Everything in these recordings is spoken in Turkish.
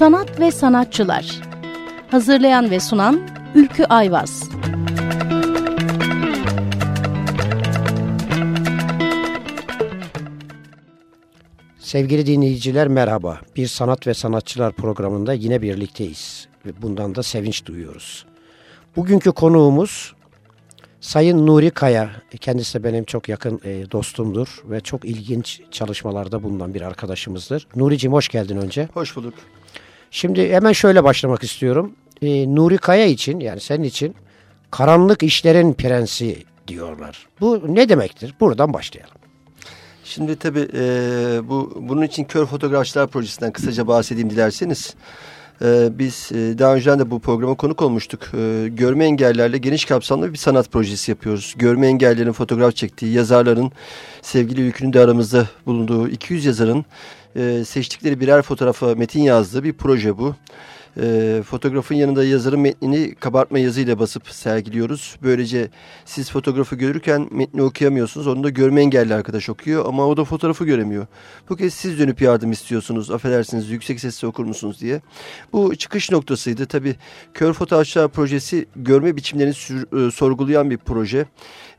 Sanat ve Sanatçılar Hazırlayan ve sunan Ülkü Ayvaz Sevgili dinleyiciler merhaba. Bir Sanat ve Sanatçılar programında yine birlikteyiz. Ve bundan da sevinç duyuyoruz. Bugünkü konuğumuz Sayın Nuri Kaya. Kendisi de benim çok yakın e, dostumdur ve çok ilginç çalışmalarda bulunan bir arkadaşımızdır. Nuri'cim hoş geldin önce. Hoş bulduk. Şimdi hemen şöyle başlamak istiyorum. E, Nuri Kaya için yani senin için karanlık işlerin prensi diyorlar. Bu ne demektir? Buradan başlayalım. Şimdi tabii e, bu bunun için Kör Fotoğrafçılar Projesi'nden kısaca bahsedeyim dilerseniz. E, biz e, daha önceden de bu programa konuk olmuştuk. E, görme engellerle geniş kapsamlı bir sanat projesi yapıyoruz. Görme engellerin fotoğraf çektiği, yazarların sevgili Ülkü'nün de aramızda bulunduğu 200 yazarın e, seçtikleri birer fotoğrafa metin yazdığı bir proje bu. E, fotoğrafın yanında yazarın metnini kabartma yazıyla basıp sergiliyoruz. Böylece siz fotoğrafı görürken metni okuyamıyorsunuz. Onu da görme engelli arkadaş okuyor ama o da fotoğrafı göremiyor. Bu kez siz dönüp yardım istiyorsunuz. Affedersiniz yüksek sesle okur musunuz diye. Bu çıkış noktasıydı. Tabii Kör Fotoğrafçılar Projesi görme biçimlerini sür, e, sorgulayan bir proje.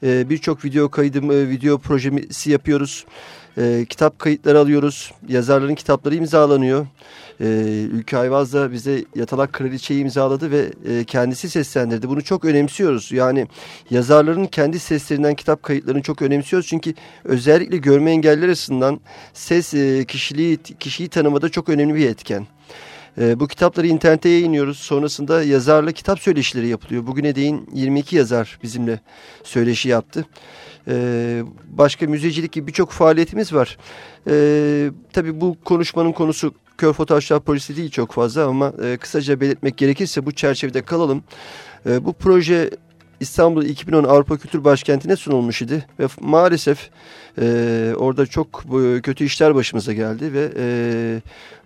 E, Birçok video kaydı, e, video projesi yapıyoruz. E, kitap kayıtları alıyoruz. Yazarların kitapları imzalanıyor. E, Ülke Ayvaz da bize Yatalak Kraliçe'yi imzaladı ve e, kendisi seslendirdi. Bunu çok önemsiyoruz. Yani yazarların kendi seslerinden kitap kayıtlarını çok önemsiyoruz. Çünkü özellikle görme engelliler açısından ses e, kişiliği kişiyi tanımada çok önemli bir etken. E, bu kitapları internete yayınlıyoruz. Sonrasında yazarla kitap söyleşileri yapılıyor. Bugüne değin 22 yazar bizimle söyleşi yaptı. Ee, başka müzecilik gibi birçok faaliyetimiz var. Ee, tabii bu konuşmanın konusu kör fotoğrafçılar polisi değil çok fazla ama e, kısaca belirtmek gerekirse bu çerçevede kalalım. E, bu proje İstanbul 2010 Avrupa Kültür Başkenti'ne sunulmuş idi ve maalesef e, orada çok e, kötü işler başımıza geldi ve e,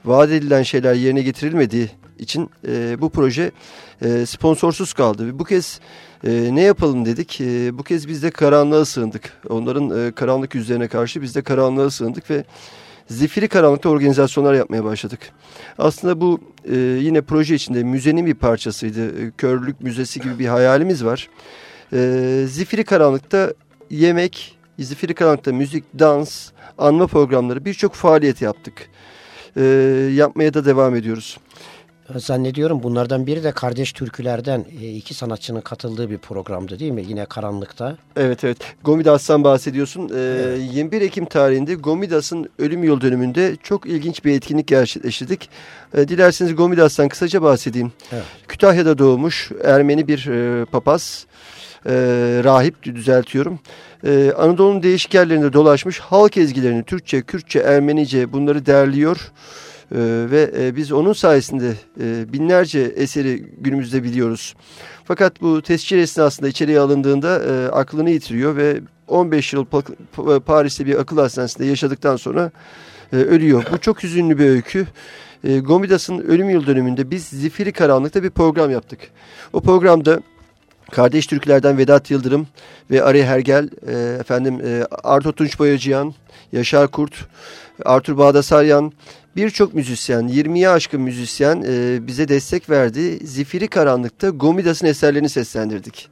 vaat edilen şeyler yerine getirilmediği için e, bu proje e, sponsorsuz kaldı. Bu kez e, ne yapalım dedik. E, bu kez biz de karanlığa sığındık. Onların e, karanlık yüzlerine karşı biz de karanlığa sığındık ve zifiri karanlıkta organizasyonlar yapmaya başladık. Aslında bu e, yine proje içinde müzenin bir parçasıydı. E, körlük müzesi gibi bir hayalimiz var. E, zifiri karanlıkta yemek, zifiri karanlıkta müzik, dans, anma programları birçok faaliyet yaptık. E, yapmaya da devam ediyoruz. Zannediyorum bunlardan biri de Kardeş Türküler'den e, iki sanatçının katıldığı bir programdı değil mi? Yine Karanlık'ta. Evet evet. Gomidas'tan bahsediyorsun. Ee, evet. 21 Ekim tarihinde Gomidas'ın ölüm yıl dönümünde çok ilginç bir etkinlik gerçekleştirdik. Ee, dilerseniz Gomidas'tan kısaca bahsedeyim. Evet. Kütahya'da doğmuş Ermeni bir e, papaz. E, rahip düzeltiyorum. Ee, Anadolu'nun değişik yerlerinde dolaşmış halk ezgilerini Türkçe, Kürtçe, Ermenice bunları derliyor. E, ve e, biz onun sayesinde e, binlerce eseri günümüzde biliyoruz. Fakat bu tescil esnasında içeriye alındığında e, aklını yitiriyor ve 15 yıl Paris'te bir akıl hastanesinde yaşadıktan sonra e, ölüyor. Bu çok hüzünlü bir öykü. E, Gomidas'ın ölüm yıl dönümünde biz Zifiri Karanlık'ta bir program yaptık. O programda Kardeş Türklerden Vedat Yıldırım ve Ari Hergel, e, efendim e, Arto Tunç Boyacıyan, Yaşar Kurt, Artur Bağdasaryan Birçok müzisyen, 20'ye aşkın müzisyen e, bize destek verdi. Zifiri Karanlık'ta Gomidas'ın eserlerini seslendirdik.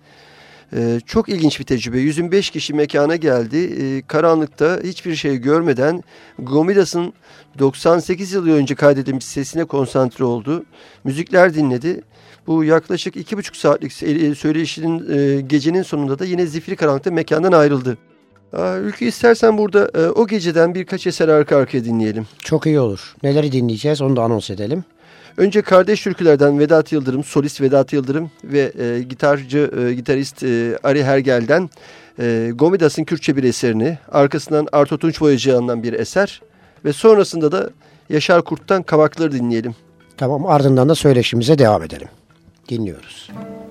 E, çok ilginç bir tecrübe. 105 kişi mekana geldi. E, karanlıkta hiçbir şey görmeden Gomidas'ın 98 yıl önce kaydedilmiş sesine konsantre oldu. Müzikler dinledi. Bu yaklaşık iki buçuk saatlik söyleşinin e, gecenin sonunda da yine Zifiri Karanlık'ta mekandan ayrıldı. Ülkü istersen burada e, o geceden birkaç eser arka arkaya dinleyelim. Çok iyi olur. Neleri dinleyeceğiz onu da anons edelim. Önce kardeş türkülerden Vedat Yıldırım, solist Vedat Yıldırım ve e, gitarcı, e, gitarist e, Ari Hergel'den e, Gomidas'ın Kürtçe bir eserini, arkasından Arto Tunç Boyacıyan'dan bir eser ve sonrasında da Yaşar Kurt'tan Kavakları dinleyelim. Tamam ardından da söyleşimize devam edelim. Dinliyoruz. Müzik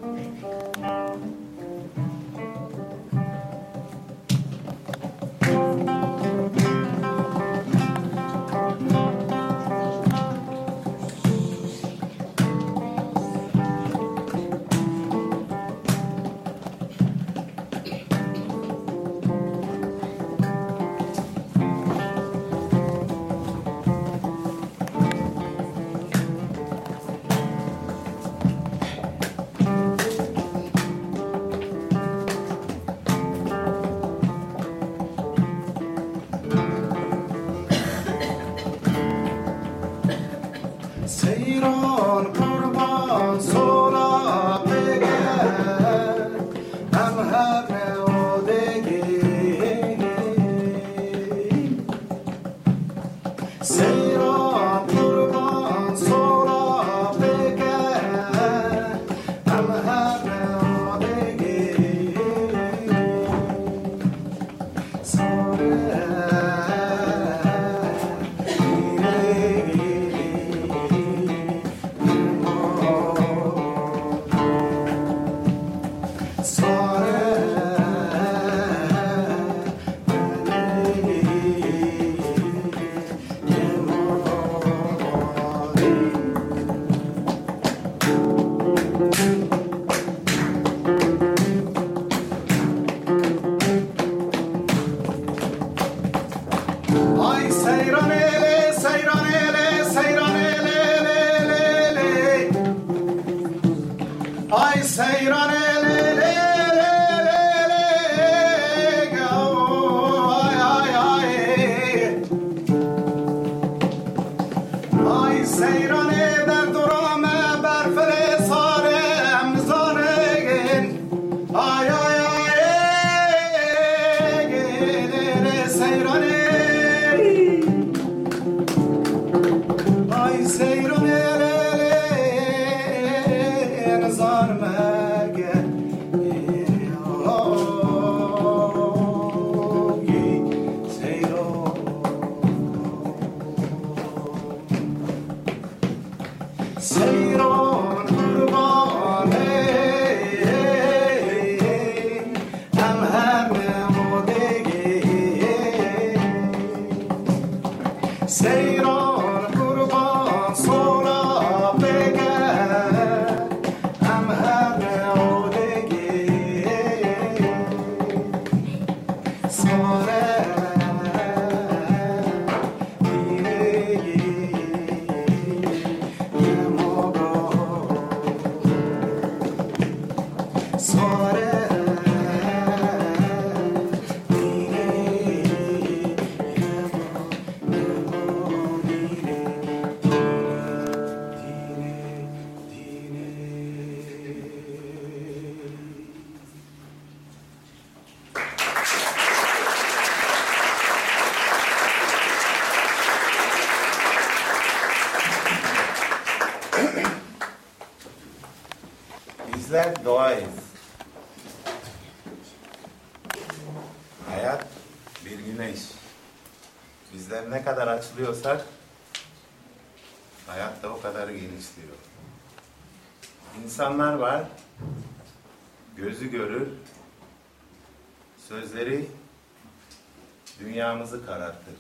farklı.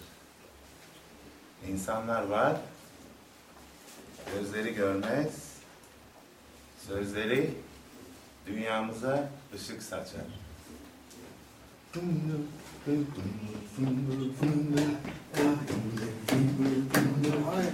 İnsanlar var, gözleri görmez, sözleri dünyamıza ışık saçar. Ay.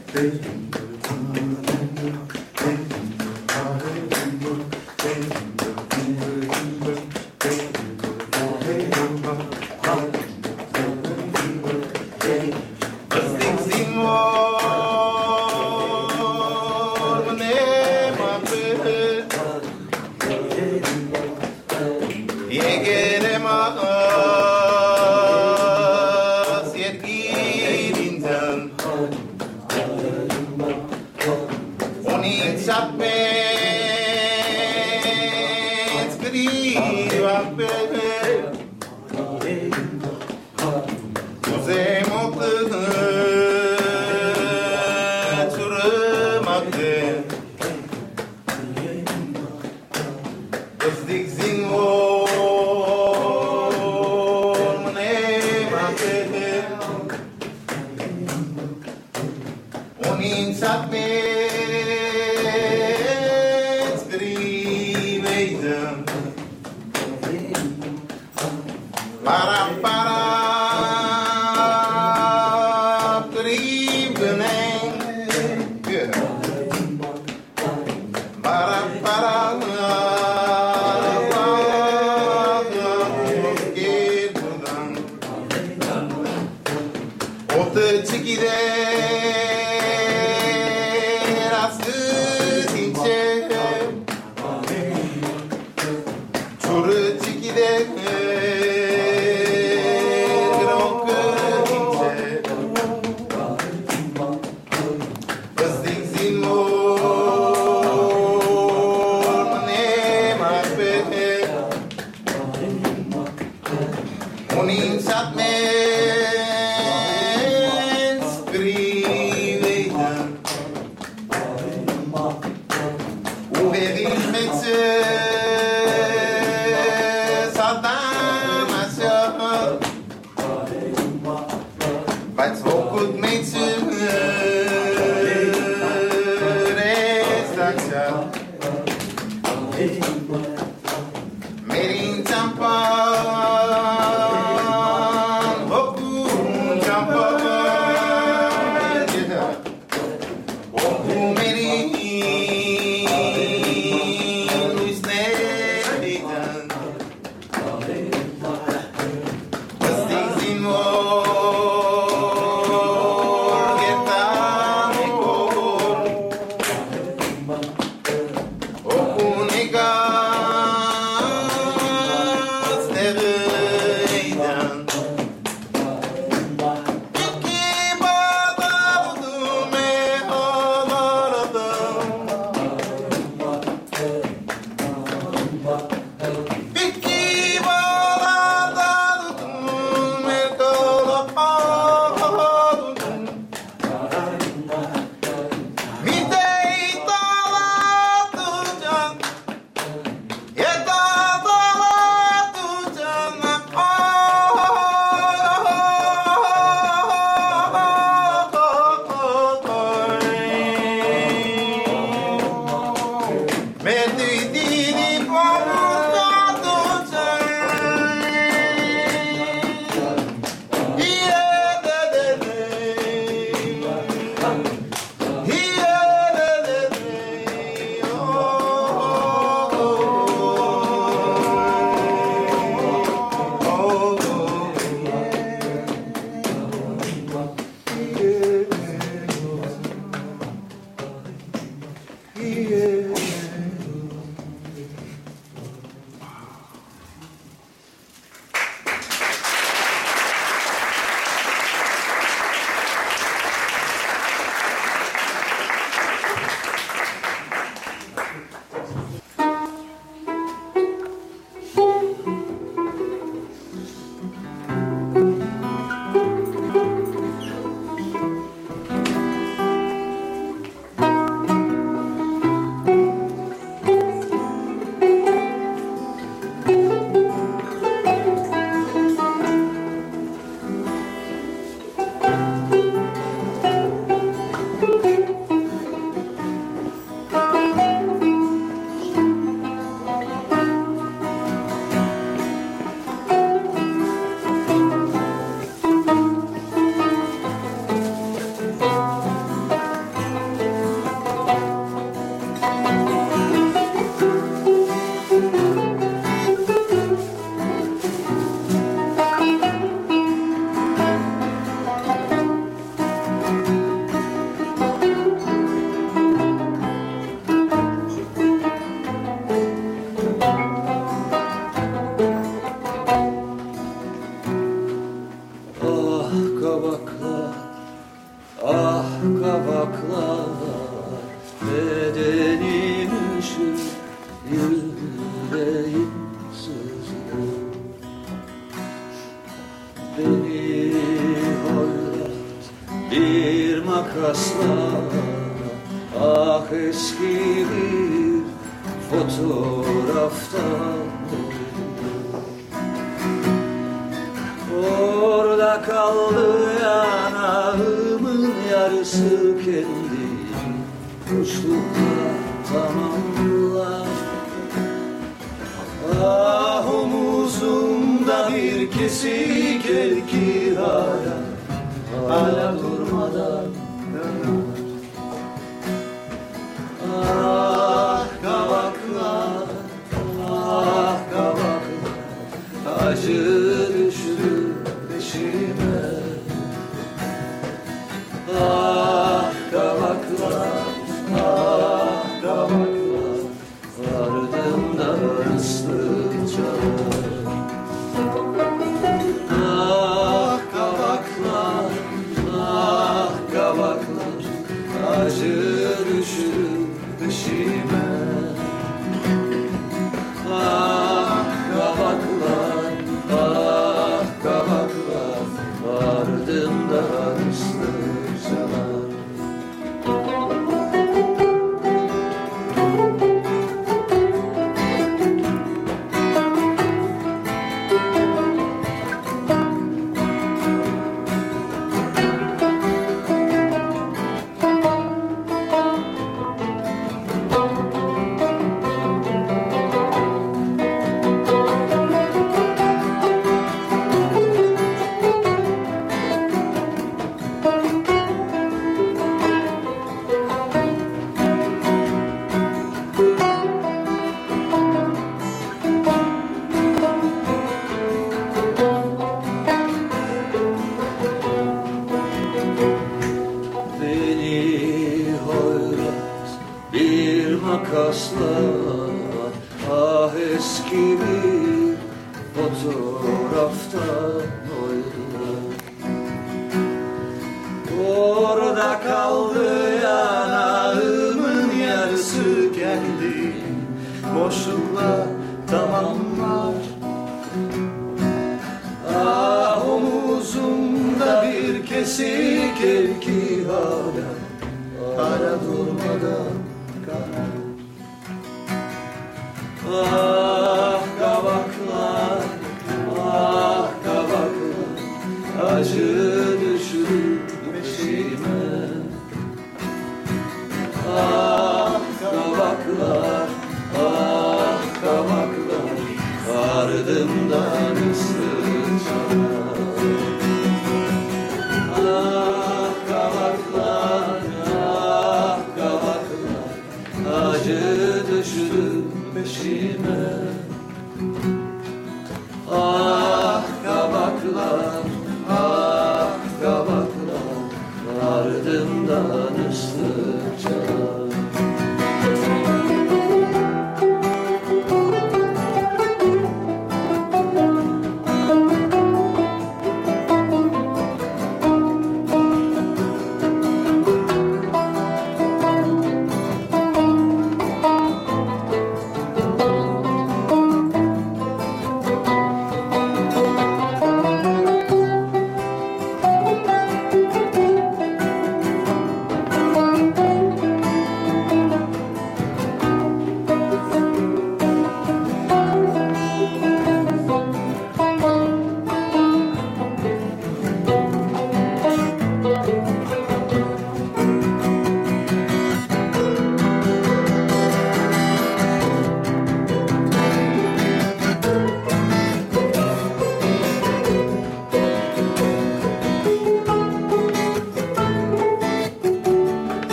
You. Bedenim üşür, yüreğim Beni hayat bir makasla Ah eski bir fotoğrafta Orada kaldı yanağımın yarısı kendi kuşlukla tamamlar. Ah omuzumda bir kesik el ki hala. Hala durmadan Ah kavaklar Ah kavaklar acı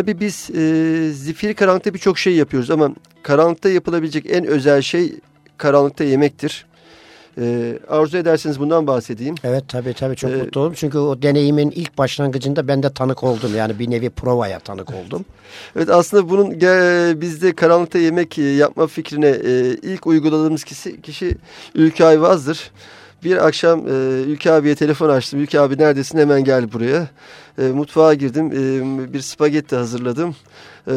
Tabii biz e, zifiri karanlıkta birçok şey yapıyoruz ama karanlıkta yapılabilecek en özel şey karanlıkta yemektir. Ee, arzu ederseniz bundan bahsedeyim. Evet tabii tabii çok Ee, mutlu oldum. Çünkü o deneyimin ilk başlangıcında ben de tanık oldum. Yani bir nevi provaya tanık oldum. Evet aslında bunun ge- bizde karanlıkta yemek e, yapma fikrine e, ilk uyguladığımız kişi, kişi Ülke Ayvaz'dır. Bir akşam e, Ülke abiye telefon açtım. Ülke abi neredesin hemen gel buraya. E, mutfağa girdim. E, bir spagetti hazırladım. E,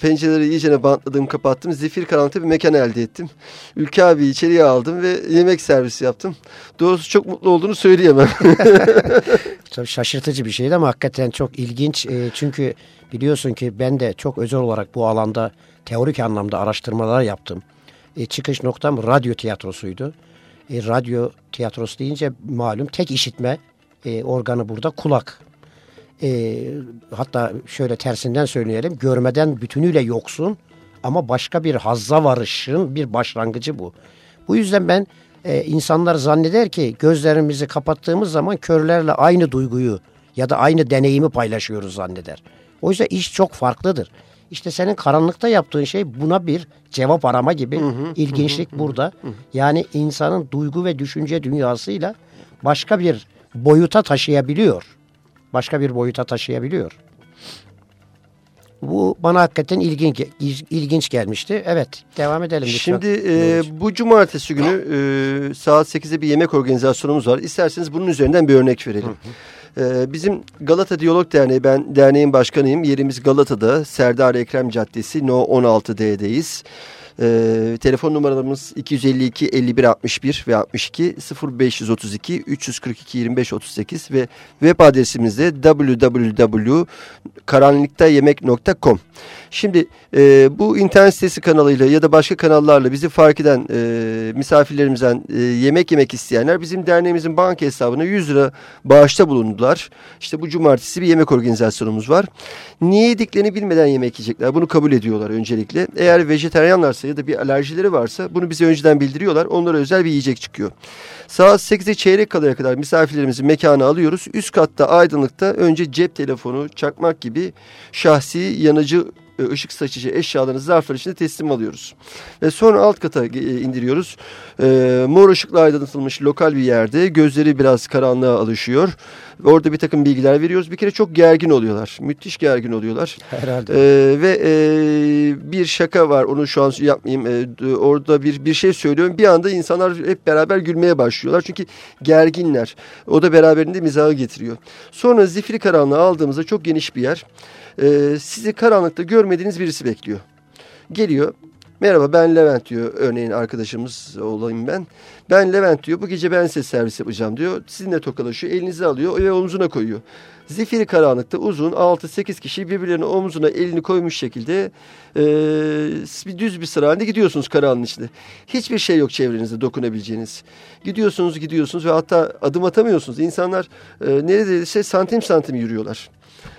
pencereleri iyicene bantladım kapattım. Zifir karanlıkta bir mekan elde ettim. Ülke abi içeriye aldım ve yemek servisi yaptım. Doğrusu çok mutlu olduğunu söyleyemem. Tabii şaşırtıcı bir şeydi ama hakikaten çok ilginç. E, çünkü biliyorsun ki ben de çok özel olarak bu alanda teorik anlamda araştırmalar yaptım. E, çıkış noktam radyo tiyatrosuydu. E, radyo tiyatrosu deyince malum tek işitme e, organı burada kulak. E, hatta şöyle tersinden söyleyelim görmeden bütünüyle yoksun ama başka bir hazza varışın bir başlangıcı bu. Bu yüzden ben e, insanlar zanneder ki gözlerimizi kapattığımız zaman körlerle aynı duyguyu ya da aynı deneyimi paylaşıyoruz zanneder. Oysa iş çok farklıdır. İşte senin karanlıkta yaptığın şey buna bir cevap arama gibi ilginçlik burada. Yani insanın duygu ve düşünce dünyasıyla başka bir boyuta taşıyabiliyor. Başka bir boyuta taşıyabiliyor. Bu bana hakikaten ilginç, ilginç gelmişti. Evet devam edelim. Şimdi e, bu cumartesi günü e, saat 8'de bir yemek organizasyonumuz var. İsterseniz bunun üzerinden bir örnek verelim. E, bizim Galata Diyalog Derneği, ben derneğin başkanıyım. Yerimiz Galata'da, Serdar Ekrem Caddesi, No 16D'deyiz. Ee, telefon numaralarımız 252 51 61 ve 62 0532 342 25 38 ve web adresimiz de www.karanlıktayemek.com Şimdi e, bu internet sitesi kanalıyla ya da başka kanallarla bizi fark eden e, misafirlerimizden e, yemek yemek isteyenler bizim derneğimizin banka hesabına 100 lira bağışta bulundular. İşte bu cumartesi bir yemek organizasyonumuz var. Niye yediklerini bilmeden yemek yiyecekler. Bunu kabul ediyorlar öncelikle. Eğer vejeteryanlarsa ya da bir alerjileri varsa bunu bize önceden bildiriyorlar. Onlara özel bir yiyecek çıkıyor. Saat 8'e çeyrek kalaya kadar misafirlerimizi mekana alıyoruz. Üst katta aydınlıkta önce cep telefonu, çakmak gibi şahsi yanıcı ışık saçıcı eşyalarını zarflar içinde teslim alıyoruz. Ve sonra alt kata e, indiriyoruz. E, mor ışıkla aydınlatılmış lokal bir yerde gözleri biraz karanlığa alışıyor. Orada bir takım bilgiler veriyoruz. Bir kere çok gergin oluyorlar. Müthiş gergin oluyorlar. Herhalde. Ee, ve e, bir şaka var. Onu şu an yapmayayım. Ee, orada bir bir şey söylüyorum. Bir anda insanlar hep beraber gülmeye başlıyorlar. Çünkü gerginler. O da beraberinde mizahı getiriyor. Sonra zifiri karanlığı aldığımızda çok geniş bir yer. Ee, sizi karanlıkta görmediğiniz birisi bekliyor. Geliyor. Merhaba ben Levent diyor örneğin arkadaşımız olayım ben. Ben Levent diyor bu gece ben size servis yapacağım diyor. Sizinle tokalaşıyor elinizi alıyor ve omzuna koyuyor. Zifiri karanlıkta uzun 6-8 kişi birbirlerinin omzuna elini koymuş şekilde e, bir düz bir sıra halinde gidiyorsunuz karanlığın içinde. Hiçbir şey yok çevrenizde dokunabileceğiniz. Gidiyorsunuz gidiyorsunuz ve hatta adım atamıyorsunuz. İnsanlar e, neredeyse santim santim yürüyorlar.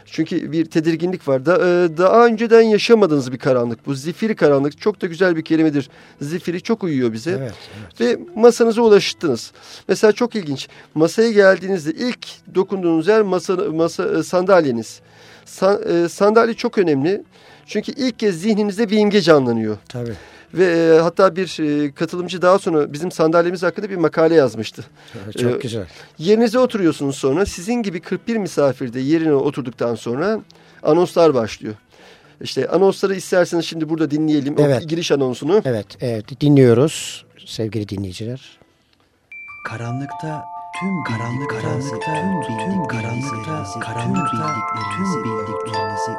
Çünkü bir tedirginlik var. Da, e, daha önceden yaşamadığınız bir karanlık bu. Zifiri karanlık çok da güzel bir kelimedir. Zifiri çok uyuyor bize. Evet, evet. Ve masanıza ulaştınız. Mesela çok ilginç. Masaya geldiğinizde ilk dokunduğunuz yer masa, masa e, sandalyeniz. Sa, e, sandalye çok önemli. Çünkü ilk kez zihninizde bir imge canlanıyor. Tabii. Ve e, hatta bir e, katılımcı daha sonra bizim sandalyemiz hakkında bir makale yazmıştı. Çok Ee, güzel. Yerinize oturuyorsunuz sonra sizin gibi 41 misafir de yerine oturduktan sonra anonslar başlıyor. İşte anonsları isterseniz şimdi burada dinleyelim. Evet. O giriş anonsunu. Evet, evet dinliyoruz sevgili dinleyiciler. Karanlıkta tüm karanlık karanlıkta tüm tüm karanlıkta karanlıkta tüm bildiklerinizi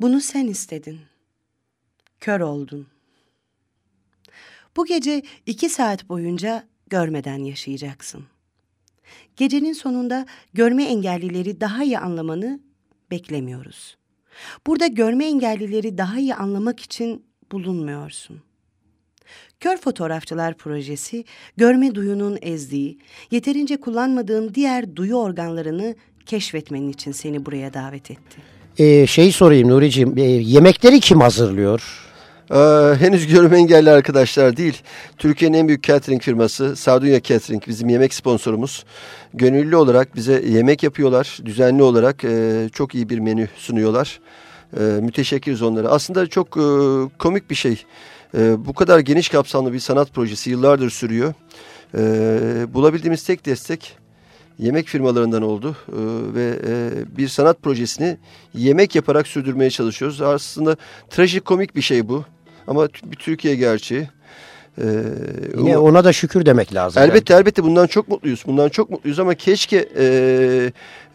Bunu sen istedin. Kör oldun. Bu gece iki saat boyunca görmeden yaşayacaksın. Gecenin sonunda görme engellileri daha iyi anlamanı beklemiyoruz. Burada görme engellileri daha iyi anlamak için bulunmuyorsun. Kör Fotoğrafçılar Projesi, görme duyunun ezdiği, yeterince kullanmadığın diğer duyu organlarını keşfetmenin için seni buraya davet etti. Ee, şey sorayım Nuri'ciğim, e, yemekleri kim hazırlıyor? Ee, henüz görme engelli arkadaşlar değil. Türkiye'nin en büyük catering firması Sardunya Catering bizim yemek sponsorumuz. Gönüllü olarak bize yemek yapıyorlar. Düzenli olarak e, çok iyi bir menü sunuyorlar. E, müteşekkiriz onlara. Aslında çok e, komik bir şey. E, bu kadar geniş kapsamlı bir sanat projesi yıllardır sürüyor. E, bulabildiğimiz tek destek yemek firmalarından oldu e, ve e, bir sanat projesini yemek yaparak sürdürmeye çalışıyoruz. Aslında trajikomik bir şey bu ama bir Türkiye gerçeği. Ee, Yine ona da şükür demek lazım. Elbette belki. elbette bundan çok mutluyuz. Bundan çok mutluyuz ama keşke e,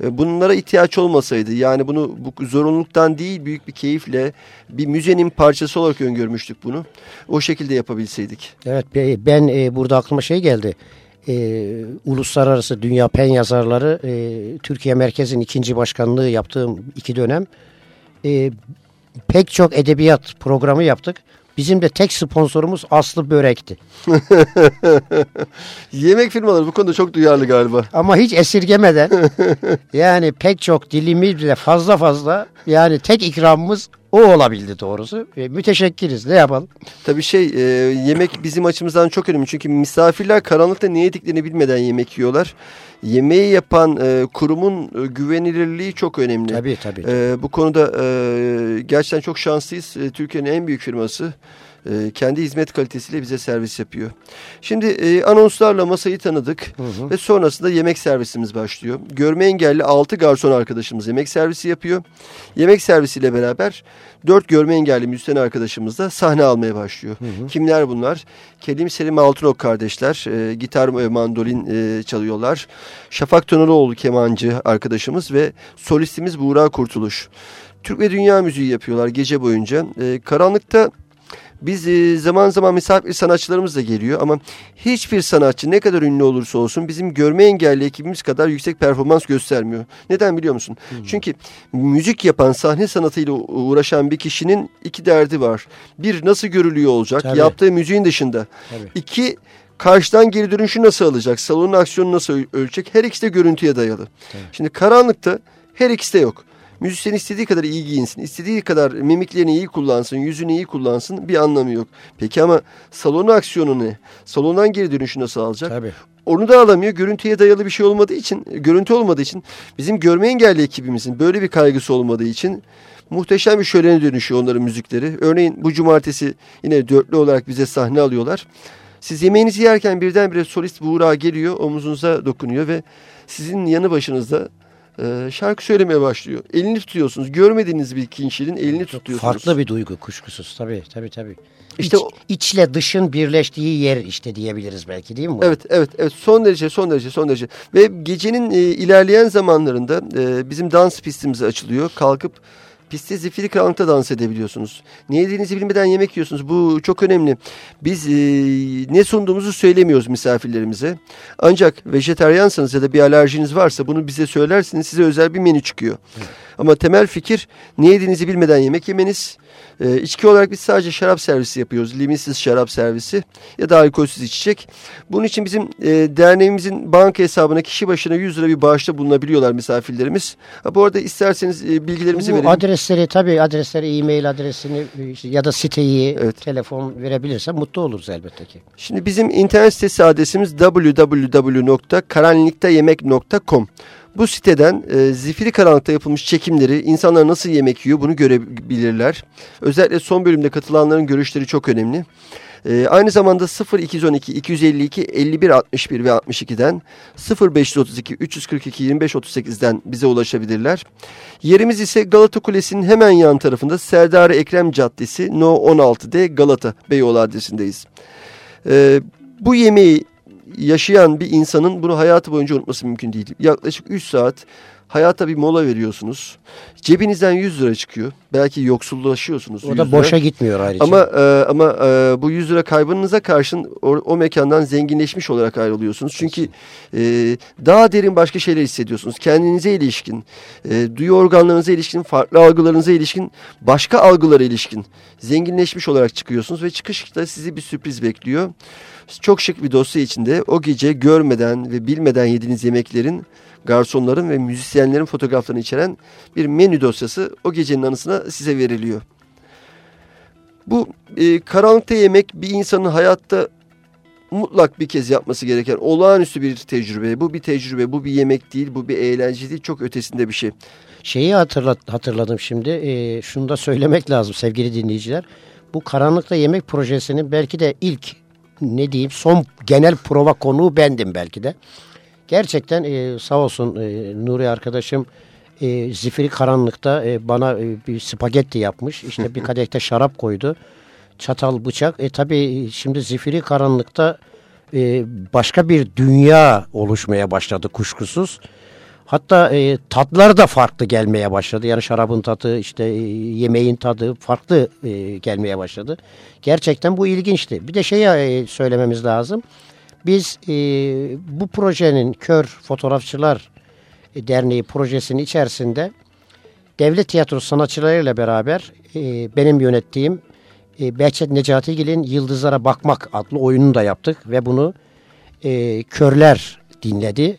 e, bunlara ihtiyaç olmasaydı. Yani bunu bu zorunluluktan değil büyük bir keyifle bir müzenin parçası olarak öngörmüştük bunu. O şekilde yapabilseydik. Evet ben e, burada aklıma şey geldi. E, uluslararası Dünya Pen Yazarları e, Türkiye Merkez'in ikinci başkanlığı yaptığım iki dönem e, pek çok edebiyat programı yaptık. Bizim de tek sponsorumuz Aslı Börek'ti. Yemek firmaları bu konuda çok duyarlı galiba. Ama hiç esirgemeden yani pek çok dilimizle fazla fazla yani tek ikramımız o olabildi doğrusu. E, müteşekkiriz. Ne yapalım? Tabii şey e, yemek bizim açımızdan çok önemli. Çünkü misafirler karanlıkta ne yediklerini bilmeden yemek yiyorlar. Yemeği yapan e, kurumun e, güvenilirliği çok önemli. Tabii tabii. tabii. E, bu konuda e, gerçekten çok şanslıyız. E, Türkiye'nin en büyük firması e, kendi hizmet kalitesiyle bize servis yapıyor. Şimdi e, anonslarla masayı tanıdık hı hı. ve sonrasında yemek servisimiz başlıyor. Görme engelli 6 garson arkadaşımız yemek servisi yapıyor. Yemek servisiyle beraber 4 görme engelli müzisyen arkadaşımız da sahne almaya başlıyor. Hı hı. Kimler bunlar? Kelim Selim Altınok kardeşler e, gitar ve mandolin e, çalıyorlar. Şafak Tonalıoğlu kemancı arkadaşımız ve solistimiz Buğra Kurtuluş. Türk ve dünya müziği yapıyorlar gece boyunca. E, karanlıkta biz e, zaman zaman misafir sanatçılarımız da geliyor ama hiçbir sanatçı ne kadar ünlü olursa olsun bizim görme engelli ekibimiz kadar yüksek performans göstermiyor. Neden biliyor musun? Hmm. Çünkü müzik yapan, sahne sanatıyla uğraşan bir kişinin iki derdi var. Bir nasıl görülüyor olacak? Tabii. Yaptığı müziğin dışında. Tabii. İki karşıdan geri dönüşü nasıl alacak? Salonun aksiyonu nasıl ölçecek? Her ikisi de görüntüye dayalı. Tabii. Şimdi karanlıkta her ikisi de yok. Müzisyen istediği kadar iyi giyinsin, istediği kadar mimiklerini iyi kullansın, yüzünü iyi kullansın bir anlamı yok. Peki ama salonu aksiyonu ne? Salondan geri dönüşü nasıl alacak? Tabii. Onu da alamıyor. Görüntüye dayalı bir şey olmadığı için, görüntü olmadığı için bizim görme engelli ekibimizin böyle bir kaygısı olmadığı için muhteşem bir şölene dönüşüyor onların müzikleri. Örneğin bu cumartesi yine dörtlü olarak bize sahne alıyorlar. Siz yemeğinizi yerken birdenbire solist Buğra geliyor, omuzunuza dokunuyor ve sizin yanı başınızda e, şarkı söylemeye başlıyor. Elini tutuyorsunuz. Görmediğiniz bir kişinin elini Çok tutuyorsunuz. Farklı bir duygu kuşkusuz. Tabii tabii tabii. İşte İç, içle dışın birleştiği yer işte diyebiliriz belki değil mi? Evet evet evet son derece son derece son derece ve gecenin e, ilerleyen zamanlarında e, bizim dans pistimiz açılıyor. Kalkıp Pistte zifiri karanlıkta dans edebiliyorsunuz. Ne yediğinizi bilmeden yemek yiyorsunuz. Bu çok önemli. Biz e, ne sunduğumuzu söylemiyoruz misafirlerimize. Ancak vejeteryansanız ya da bir alerjiniz varsa bunu bize söylerseniz size özel bir menü çıkıyor. Evet. Ama temel fikir ne yediğinizi bilmeden yemek yemeniz. E, içki olarak biz sadece şarap servisi yapıyoruz. Limitsiz şarap servisi ya da alkolsüz içecek. Bunun için bizim e, derneğimizin banka hesabına kişi başına 100 lira bir bağışta bulunabiliyorlar misafirlerimiz. Ha, bu arada isterseniz e, bilgilerimizi bu verelim. Adresleri tabii adresleri e-mail adresini ya da siteyi evet. telefon verebilirse mutlu oluruz elbette ki. Şimdi bizim internet sitesi adresimiz www.karanlıktayemek.com bu siteden e, zifiri karanlıkta yapılmış çekimleri, insanlar nasıl yemek yiyor bunu görebilirler. Özellikle son bölümde katılanların görüşleri çok önemli. E, aynı zamanda 0212 252 51 61 ve 62'den 0532 342 25 38'den bize ulaşabilirler. Yerimiz ise Galata Kulesi'nin hemen yan tarafında Serdar Ekrem Caddesi No 16D Galata Beyoğlu adresindeyiz. E, bu yemeği yaşayan bir insanın bunu hayatı boyunca unutması mümkün değil. Yaklaşık 3 saat hayata bir mola veriyorsunuz. Cebinizden 100 lira çıkıyor. Belki yoksullaşıyorsunuz. O da boşa lira. gitmiyor ayrıca. Ama e, ama e, bu 100 lira kaybınıza karşın o, o mekandan zenginleşmiş olarak ayrılıyorsunuz. Çünkü e, daha derin başka şeyler hissediyorsunuz. Kendinize ilişkin, e, duyu organlarınıza ilişkin, farklı algılarınıza ilişkin, başka algılara ilişkin zenginleşmiş olarak çıkıyorsunuz ve çıkışta sizi bir sürpriz bekliyor. Çok şık bir dosya içinde o gece görmeden ve bilmeden yediğiniz yemeklerin, garsonların ve müzisyenlerin fotoğraflarını içeren bir menü dosyası o gecenin anısına size veriliyor. Bu e, karanlıkta yemek bir insanın hayatta mutlak bir kez yapması gereken olağanüstü bir tecrübe. Bu bir tecrübe, bu bir yemek değil, bu bir eğlence değil, çok ötesinde bir şey. Şeyi hatırlat, hatırladım şimdi, e, şunu da söylemek lazım sevgili dinleyiciler. Bu Karanlıkta Yemek Projesi'nin belki de ilk, ne diyeyim, son genel prova konuğu bendim belki de. Gerçekten e, sağ olsun e, Nuri arkadaşım e, zifiri karanlıkta e, bana e, bir spagetti yapmış. İşte bir kadehte şarap koydu. Çatal, bıçak. E tabi şimdi zifiri karanlıkta e, başka bir dünya oluşmaya başladı kuşkusuz. Hatta e, tatlar da farklı gelmeye başladı. Yani şarabın tadı, işte e, yemeğin tadı farklı e, gelmeye başladı. Gerçekten bu ilginçti. Bir de şeyi e, söylememiz lazım. Biz e, bu projenin Kör Fotoğrafçılar Derneği projesinin içerisinde devlet tiyatrosu sanatçılarıyla beraber e, benim yönettiğim e, Behçet Necatigil'in Yıldızlara Bakmak adlı oyununu da yaptık ve bunu e, körler dinledi.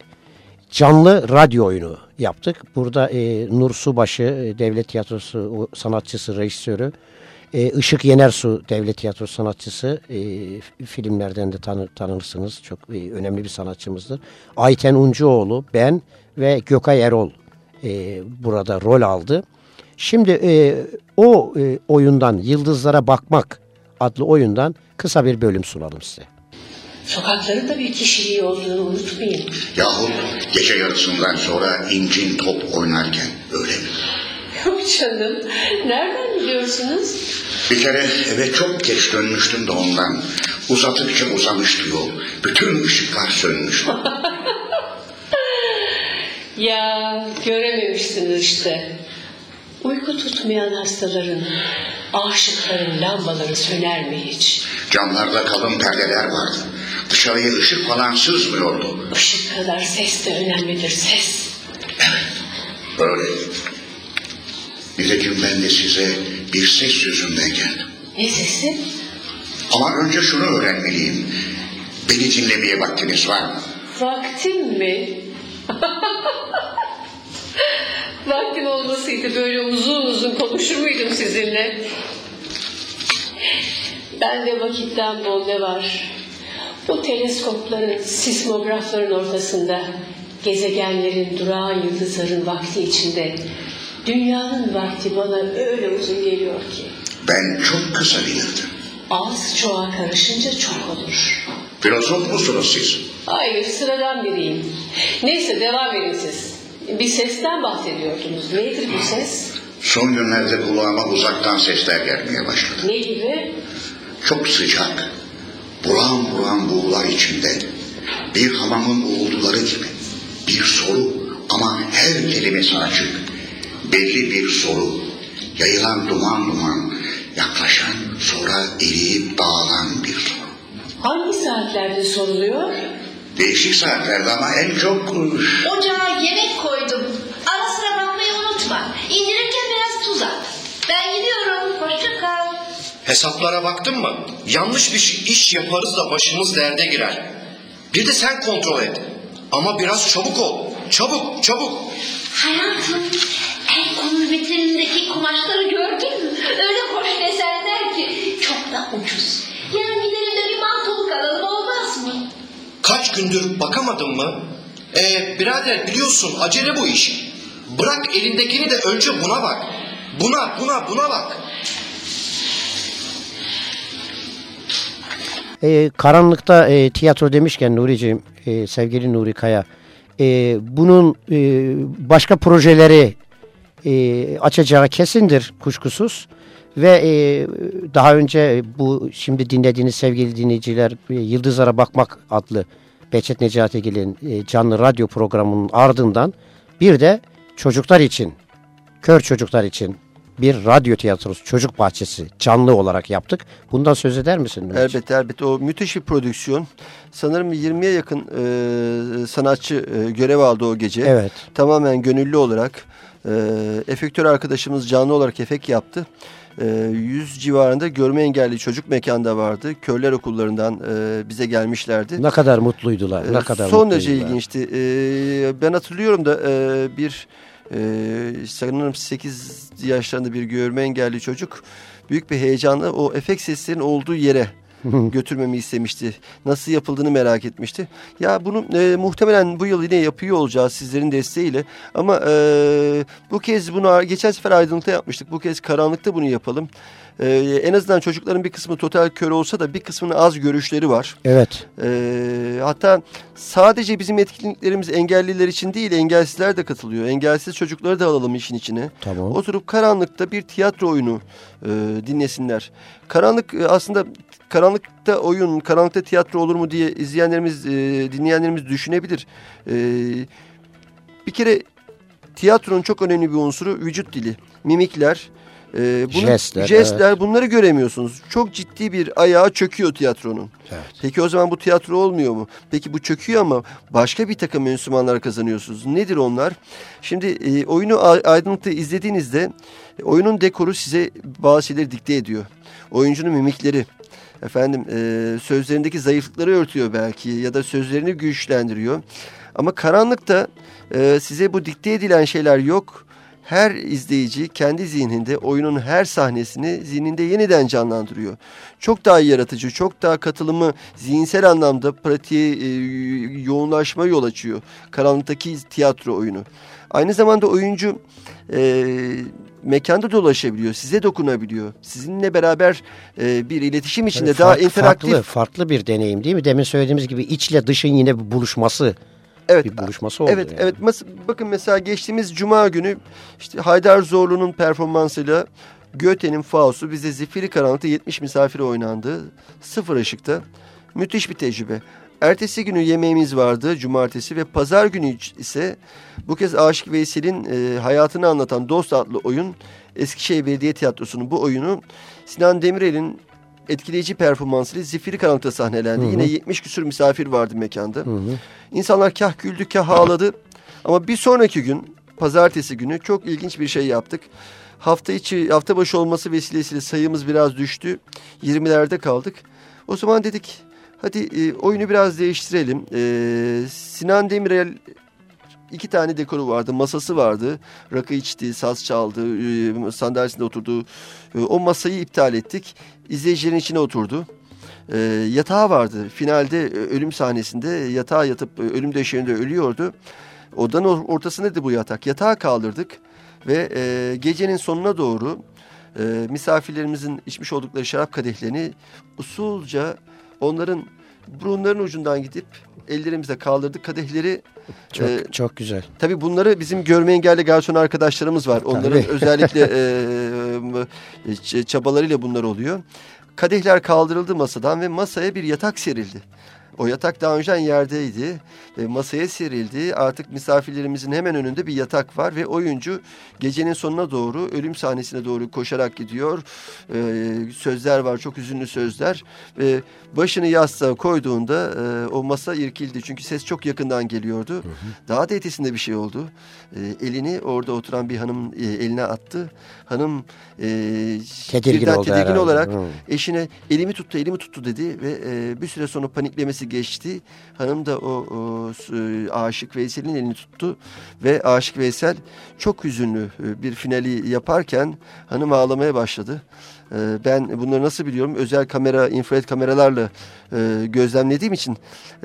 Canlı radyo oyunu yaptık. Burada e, Nur Subaşı, e, devlet tiyatrosu sanatçısı, rejisörü, e, Işık Yenersu devlet tiyatrosu sanatçısı e, filmlerden de tanı, tanırsınız. Çok e, önemli bir sanatçımızdır. Ayten Uncuoğlu, ben ve Gökay Erol e, burada rol aldı. Şimdi e, o e, oyundan Yıldızlara Bakmak adlı oyundan kısa bir bölüm sunalım size. Sokakların da bir kişiliği olduğunu unutmayın. Yahu gece yarısından sonra incin top oynarken öyle mi? Yok canım. Nereden biliyorsunuz? Bir kere eve çok geç dönmüştüm de ondan. Uzadıkça uzamıştı yol. Bütün ışıklar sönmüştü. ya görememişsiniz işte. Uyku tutmayan hastaların, aşıkların lambaları söner mi hiç? Camlarda kalın perdeler vardı. Dışarıya ışık falan sızmıyordu. Işık kadar ses de önemlidir, ses. Evet, öyle. Nitekim ben de size bir ses yüzünden geldim. Ne sesi? Ama önce şunu öğrenmeliyim. Beni dinlemeye vaktiniz var mı? Vaktim mi? Vaktim olmasıydı böyle uzun uzun konuşur muydum sizinle? Ben de vakitten bol ne var? Bu teleskopların, sismografların ortasında, gezegenlerin, durağan yıldızların vakti içinde, dünyanın vakti bana öyle uzun geliyor ki. Ben çok kısa bilirdim. Az çoğa karışınca çok olur. Filozof musunuz siz? Hayır, sıradan biriyim. Neyse devam edin siz. Bir sesten bahsediyordunuz. Nedir bu ses? Son günlerde kulağıma uzaktan sesler gelmeye başladı. Ne gibi? Çok sıcak, buram buram buğular içinde, bir hamamın uğultuları gibi. Bir soru ama her kelimesi açık. Belli bir soru, yayılan duman duman, yaklaşan sonra eriyip dağılan bir soru. Hangi saatlerde soruluyor? Değişik saatlerde ama en çok... Ocağa yemek koydum. Hesaplara baktın mı? Yanlış bir iş yaparız da başımız derde girer. Bir de sen kontrol et. Ama biraz çabuk ol. Çabuk, çabuk. Hayatım, el konur vitrinindeki kumaşları gördün mü? Öyle hoş desenler ki. Çok da ucuz. Yarın gidelim de bir mantoluk alalım olmaz mı? Kaç gündür bakamadın mı? Ee, birader biliyorsun acele bu iş. Bırak elindekini de önce buna bak. Buna, buna, buna bak. E, karanlıkta e, tiyatro demişken Nuri'ciğim, e, sevgili Nuri Kaya, e, bunun e, başka projeleri e, açacağı kesindir kuşkusuz. Ve e, daha önce bu şimdi dinlediğiniz sevgili dinleyiciler e, Yıldızlara Bakmak adlı Behçet Necatigil'in e, canlı radyo programının ardından bir de çocuklar için, kör çocuklar için bir radyo tiyatrosu çocuk bahçesi canlı olarak yaptık. Bundan söz eder misin? Elbette elbette o müthiş bir prodüksiyon. Sanırım 20'ye yakın e, sanatçı e, görev aldı o gece. Evet. Tamamen gönüllü olarak. E, efektör arkadaşımız canlı olarak efekt yaptı. E, 100 civarında görme engelli çocuk mekanda vardı. Körler okullarından e, bize gelmişlerdi. Ne kadar mutluydular. Ne kadar Son mutluydular. derece ilginçti. E, ben hatırlıyorum da e, bir... Ee, sanırım 8 yaşlarında bir görme engelli çocuk büyük bir heyecanla o efekt seslerin olduğu yere götürmemi istemişti. Nasıl yapıldığını merak etmişti. Ya bunu e, muhtemelen bu yıl yine yapıyor olacağız sizlerin desteğiyle. Ama e, bu kez bunu geçen sefer aydınlıkta yapmıştık. Bu kez karanlıkta bunu yapalım. Ee, en azından çocukların bir kısmı total kör olsa da bir kısmının az görüşleri var. Evet. Ee, hatta sadece bizim etkinliklerimiz engelliler için değil engelsizler de katılıyor. Engelsiz çocukları da alalım işin içine. Tamam. Oturup karanlıkta bir tiyatro oyunu e, dinlesinler. Karanlık e, aslında karanlıkta oyun, karanlıkta tiyatro olur mu diye izleyenlerimiz, e, dinleyenlerimiz düşünebilir. E, bir kere tiyatronun çok önemli bir unsuru vücut dili, mimikler, e, bunu, jestler, jestler evet. bunları göremiyorsunuz. Çok ciddi bir ayağı çöküyor tiyatronun. Evet. Peki o zaman bu tiyatro olmuyor mu? Peki bu çöküyor ama başka bir takım enstrümanlar kazanıyorsunuz. Nedir onlar? Şimdi e, oyunu aydınlıkta izlediğinizde e, oyunun dekoru size bazı şeyleri dikte ediyor. Oyuncunun mimikleri, efendim e, sözlerindeki zayıflıkları örtüyor belki ya da sözlerini güçlendiriyor. Ama karanlıkta e, size bu dikte edilen şeyler yok her izleyici kendi zihninde oyunun her sahnesini zihninde yeniden canlandırıyor. Çok daha yaratıcı, çok daha katılımı zihinsel anlamda pratiğe e, yoğunlaşma yol açıyor. Karanlıktaki tiyatro oyunu. Aynı zamanda oyuncu e, mekanda dolaşabiliyor, size dokunabiliyor. Sizinle beraber e, bir iletişim içinde yani daha interaktif. Farklı, farklı bir deneyim değil mi? Demin söylediğimiz gibi içle dışın yine bir buluşması evet, bir buluşması oldu. Evet, yani. evet. Mas bakın mesela geçtiğimiz Cuma günü işte Haydar Zorlu'nun performansıyla Göte'nin Faust'u bize Zifiri Karanlık'ta 70 misafir oynandı. Sıfır ışıkta. Müthiş bir tecrübe. Ertesi günü yemeğimiz vardı cumartesi ve pazar günü ise bu kez Aşık Veysel'in e, hayatını anlatan Dost adlı oyun Eskişehir Belediye Tiyatrosu'nun bu oyunu Sinan Demirel'in etkileyici performansıyla Zifiri Karanlık'ta sahnelendi. Hı hı. Yine 70 küsur misafir vardı mekanda. Hı hı. İnsanlar kah güldü kah ağladı. Ama bir sonraki gün pazartesi günü çok ilginç bir şey yaptık. Hafta içi hafta başı olması vesilesiyle sayımız biraz düştü. 20'lerde kaldık. O zaman dedik hadi e, oyunu biraz değiştirelim. E, Sinan Demirel iki tane dekoru vardı. Masası vardı. Rakı içti, saz çaldı, e, sandalyesinde oturdu. E, o masayı iptal ettik. İzleyicilerin içine oturdu. E, yatağı vardı. Finalde ölüm sahnesinde yatağa yatıp ölüm döşeğinde ölüyordu. Odanın ortasındaydı bu yatak. Yatağı kaldırdık ve gecenin sonuna doğru misafirlerimizin içmiş oldukları şarap kadehlerini usulca onların burunların ucundan gidip ellerimizle kaldırdık kadehleri. Çok e, çok güzel. Tabii bunları bizim görme engelli garson arkadaşlarımız var. Onların tabii. özellikle e, e çabalarıyla bunlar oluyor. Kadehler kaldırıldı masadan ve masaya bir yatak serildi. O yatak daha önce yerdeydi. E, masaya serildi. Artık misafirlerimizin hemen önünde bir yatak var ve oyuncu gecenin sonuna doğru ölüm sahnesine doğru koşarak gidiyor. E, sözler var çok üzünlü sözler ve başını yastığa koyduğunda e, o masa irkildi çünkü ses çok yakından geliyordu. Hı hı. Daha da etisinde bir şey oldu. E, elini orada oturan bir hanım e, eline attı. Hanım e, tedirgin, birden tedirgin olarak hı. eşine elimi tuttu elimi tuttu dedi ve e, bir süre sonra paniklemesi geçti. Hanım da o, o e, Aşık Veysel'in elini tuttu ve Aşık Veysel çok hüzünlü e, bir finali yaparken hanım ağlamaya başladı. E, ben bunları nasıl biliyorum? Özel kamera, infrared kameralarla e, gözlemlediğim için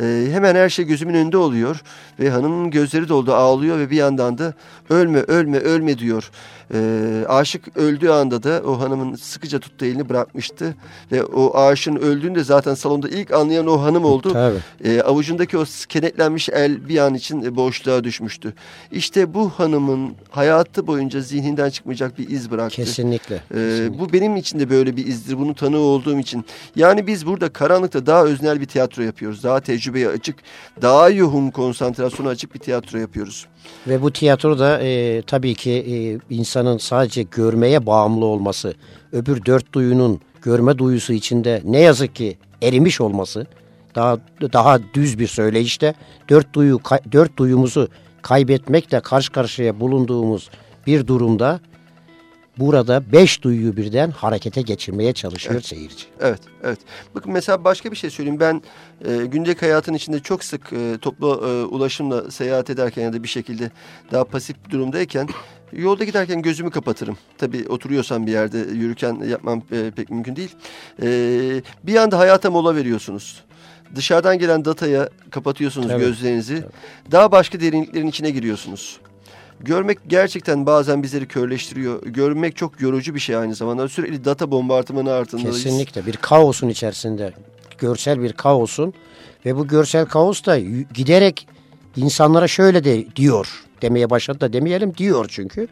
e, hemen her şey gözümün önünde oluyor. Ve hanımın gözleri doldu ağlıyor ve bir yandan da ölme ölme ölme diyor. E, aşık öldüğü anda da o hanımın sıkıca tuttuğu elini bırakmıştı. Ve o aşığın öldüğünde zaten salonda ilk anlayan o hanım oldu. Tabii. Avucundaki o kenetlenmiş el bir an için boşluğa düşmüştü. İşte bu hanımın hayatı boyunca zihninden çıkmayacak bir iz bıraktı. Kesinlikle. Kesinlikle. Bu benim için de böyle bir izdir. Bunu tanığı olduğum için. Yani biz burada karanlıkta daha öznel bir tiyatro yapıyoruz. Daha tecrübeye açık, daha yoğun konsantrasyona açık bir tiyatro yapıyoruz. Ve bu tiyatro da e, tabii ki e, insanın sadece görmeye bağımlı olması, öbür dört duyunun görme duyusu içinde ne yazık ki erimiş olması, daha daha düz bir söyleyişte dört duyu dört duyumuzu kaybetmekle karşı karşıya bulunduğumuz bir durumda burada beş duyuyu birden harekete geçirmeye çalışıyor evet. seyirci. Evet, evet. Bakın mesela başka bir şey söyleyeyim. Ben e, gündelik hayatın içinde çok sık e, toplu e, ulaşımla seyahat ederken ya da bir şekilde daha pasif bir durumdayken Yolda giderken gözümü kapatırım. Tabii oturuyorsam bir yerde yürürken yapmam e, pek mümkün değil. E, bir anda hayata mola veriyorsunuz. Dışarıdan gelen dataya kapatıyorsunuz Evet, gözlerinizi. Daha başka derinliklerin içine giriyorsunuz. Görmek gerçekten bazen bizleri körleştiriyor. Görmek çok yorucu bir şey aynı zamanda. Sürekli data bombardımanı altındayız. Kesinlikle bir kaosun içerisinde. Görsel bir kaosun ve bu görsel kaos da giderek insanlara şöyle de diyor demeye başladı da demeyelim diyor çünkü.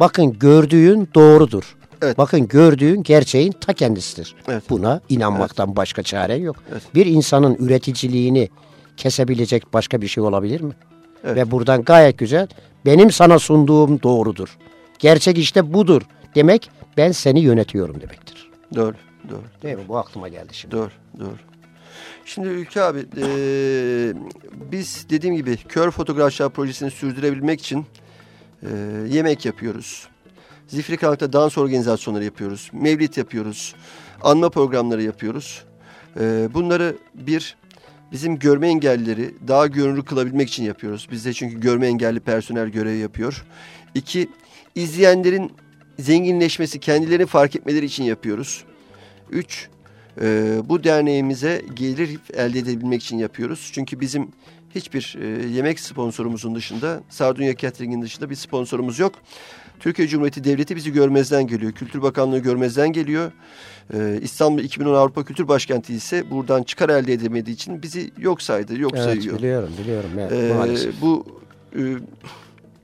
Bakın gördüğün doğrudur. Evet. Bakın gördüğün gerçeğin ta kendisidir. Evet. Buna inanmaktan başka çare yok. Bir insanın üreticiliğini kesebilecek başka bir şey olabilir mi? Evet. Ve buradan gayet güzel benim sana sunduğum doğrudur. Gerçek işte budur demek ben seni yönetiyorum demektir. Doğru, doğru. Değil mi? Bu aklıma geldi şimdi. Doğru, doğru. Şimdi Ülke abi, eee, biz dediğim gibi kör fotoğrafçılar projesini sürdürebilmek için eee, yemek yapıyoruz. Zifiri Karanlık'ta dans organizasyonları yapıyoruz. Mevlit yapıyoruz. Anma programları yapıyoruz. Eee, bunları bir, bizim görme engellileri daha görünür kılabilmek için yapıyoruz. Bizde çünkü görme engelli personel görevi yapıyor. İki, izleyenlerin zenginleşmesi, kendilerini fark etmeleri için yapıyoruz. Üç, e, bu derneğimize gelir elde edebilmek için yapıyoruz. Çünkü bizim hiçbir e, yemek sponsorumuzun dışında, Sardunya Catering'in dışında bir sponsorumuz yok. Türkiye Cumhuriyeti Devleti bizi görmezden geliyor. Kültür Bakanlığı görmezden geliyor. E, İstanbul 2010 Avrupa Kültür Başkenti ise buradan çıkar elde edemediği için bizi yok saydı, yok Evet sayıyor. biliyorum biliyorum. Evet, Ee, maalesef. bu e,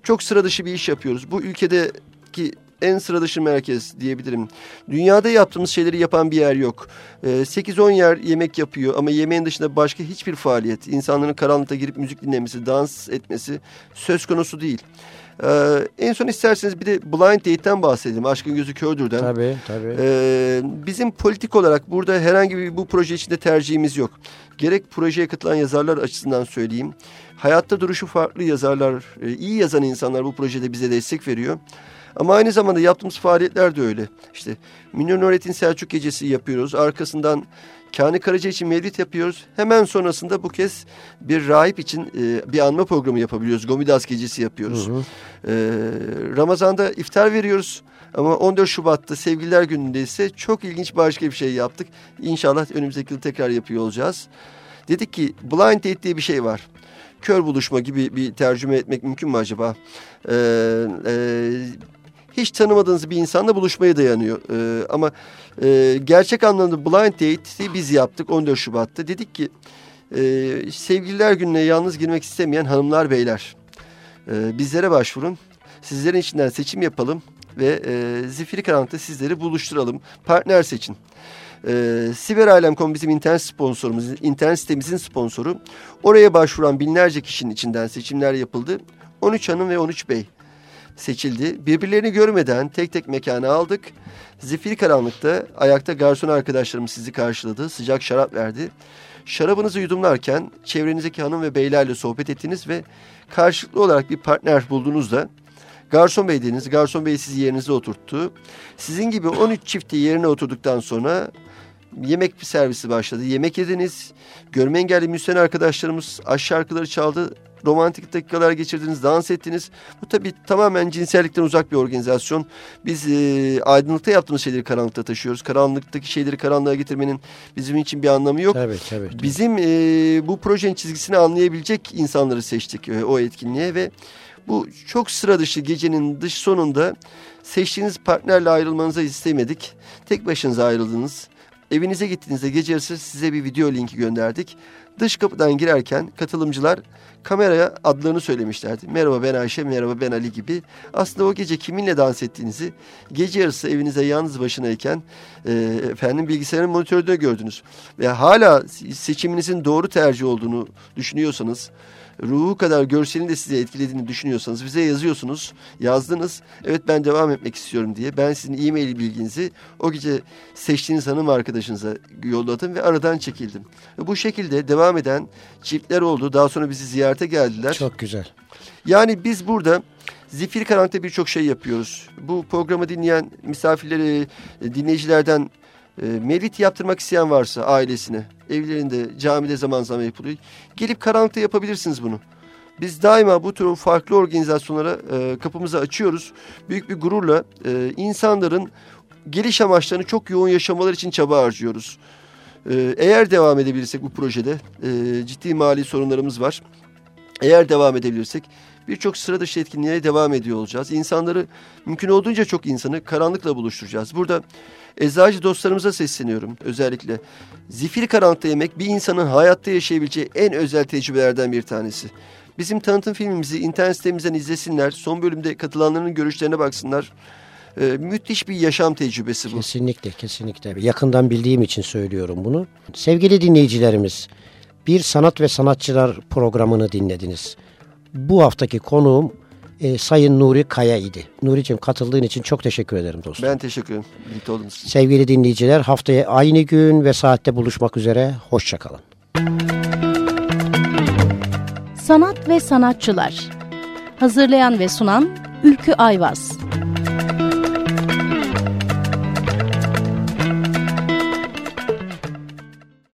çok sıra dışı bir iş yapıyoruz. Bu ülkedeki en sıra dışı merkez diyebilirim. Dünyada yaptığımız şeyleri yapan bir yer yok. Ee, 8-10 yer yemek yapıyor ama yemeğin dışında başka hiçbir faaliyet, insanların karanlıkta girip müzik dinlemesi, dans etmesi söz konusu değil. Ee, en son isterseniz bir de Blind Date'den bahsedelim. Aşkın Gözü Kördür'den. Tabii tabii. Ee, bizim politik olarak burada herhangi bir bu proje içinde tercihimiz yok. Gerek projeye katılan yazarlar açısından söyleyeyim. Hayatta duruşu farklı yazarlar, e, iyi yazan insanlar bu projede bize destek veriyor. Ama aynı zamanda yaptığımız faaliyetler de öyle. İşte Münir Nurettin Selçuk Gecesi yapıyoruz. Arkasından Kani Karaca için mevlid yapıyoruz. Hemen sonrasında bu kez bir rahip için e, bir anma programı yapabiliyoruz. Gomidas Gecesi yapıyoruz. Ee, Ramazan'da iftar veriyoruz. Ama 14 Şubat'ta Sevgililer Günü'nde ise çok ilginç başka bir şey yaptık. İnşallah önümüzdeki yıl tekrar yapıyor olacağız. Dedik ki blind date diye bir şey var. Kör buluşma gibi bir tercüme etmek mümkün mü acaba? Ee, e, hiç tanımadığınız bir insanla buluşmaya dayanıyor. Ee, ama e, gerçek anlamda blind date'i biz yaptık 14 Şubat'ta. Dedik ki e, sevgililer gününe yalnız girmek istemeyen hanımlar beyler e, bizlere başvurun. Sizlerin içinden seçim yapalım ve e, Zifiri Karanlık'ta sizleri buluşturalım. Partner seçin. E, Siberalem.com bizim internet sponsorumuz, internet sitemizin sponsoru. Oraya başvuran binlerce kişinin içinden seçimler yapıldı. 13 hanım ve 13 bey seçildi. Birbirlerini görmeden tek tek mekana aldık. Zifiri karanlıkta ayakta garson arkadaşlarımız sizi karşıladı. Sıcak şarap verdi. Şarabınızı yudumlarken çevrenizdeki hanım ve beylerle sohbet ettiniz ve karşılıklı olarak bir partner bulduğunuzda garson bey dediniz. Garson bey sizi yerinize oturttu. Sizin gibi 13 çifti yerine oturduktan sonra yemek servisi başladı. Yemek yediniz. Görme engelli müzisyen arkadaşlarımız aşk şarkıları çaldı. Romantik dakikalar geçirdiniz, dans ettiniz. Bu tabii tamamen cinsellikten uzak bir organizasyon. Biz e, aydınlıkta yaptığımız şeyleri karanlıkta taşıyoruz. Karanlıktaki şeyleri karanlığa getirmenin bizim için bir anlamı yok. Tabii tabii. tabii. Bizim e, bu projenin çizgisini anlayabilecek insanları seçtik e, o etkinliğe ve bu çok sıra dışı gecenin dış sonunda seçtiğiniz partnerle ayrılmanızı istemedik. Tek başınıza ayrıldınız. Evinize gittiğinizde gece yarısı size bir video linki gönderdik. Dış kapıdan girerken katılımcılar kameraya adlarını söylemişlerdi. Merhaba ben Ayşe, merhaba ben Ali gibi. Aslında o gece kiminle dans ettiğinizi gece yarısı evinize yalnız başınayken e, efendim bilgisayarın monitöründe gördünüz. Ve hala seçiminizin doğru tercih olduğunu düşünüyorsanız ruhu kadar görselin de sizi etkilediğini düşünüyorsanız bize yazıyorsunuz. Yazdınız. Evet ben devam etmek istiyorum diye. Ben sizin e-mail bilginizi o gece seçtiğiniz hanım arkadaşınıza yolladım ve aradan çekildim. Ve bu şekilde devam eden çiftler oldu. Daha sonra bizi ziyarete geldiler. Çok güzel. Yani biz burada Zifiri Karanlık'ta birçok şey yapıyoruz. Bu programı dinleyen misafirleri, dinleyicilerden e, mevlid yaptırmak isteyen varsa ailesine, evlerinde, camide zaman zaman yapılıyor. Gelip karanlıkta yapabilirsiniz bunu. Biz daima bu tür farklı organizasyonlara e, kapımızı açıyoruz. Büyük bir gururla e, insanların geliş amaçlarını çok yoğun yaşamaları için çaba harcıyoruz. E, eğer devam edebilirsek bu projede e, ciddi mali sorunlarımız var. Eğer devam edebilirsek birçok sıra dışı etkinliğe devam ediyor olacağız. İnsanları mümkün olduğunca çok insanı karanlıkla buluşturacağız. Burada eczacı dostlarımıza sesleniyorum özellikle. Zifiri karanlıkta yemek bir insanın hayatta yaşayabileceği en özel tecrübelerden bir tanesi. Bizim tanıtım filmimizi internet sitemizden izlesinler. Son bölümde katılanların görüşlerine baksınlar. Ee, müthiş bir yaşam tecrübesi bu. Kesinlikle, kesinlikle. Yakından bildiğim için söylüyorum bunu. Sevgili dinleyicilerimiz, bir sanat ve sanatçılar programını dinlediniz. Bu haftaki konuğum e, Sayın Nuri Kaya idi. Nuri'cim katıldığın için çok teşekkür ederim dostum. Ben teşekkür ederim. Birlikte olduğunuz için. Sevgili dinleyiciler haftaya aynı gün ve saatte buluşmak üzere. Hoşçakalın. Sanat ve sanatçılar. Hazırlayan ve sunan Ülkü Ayvaz.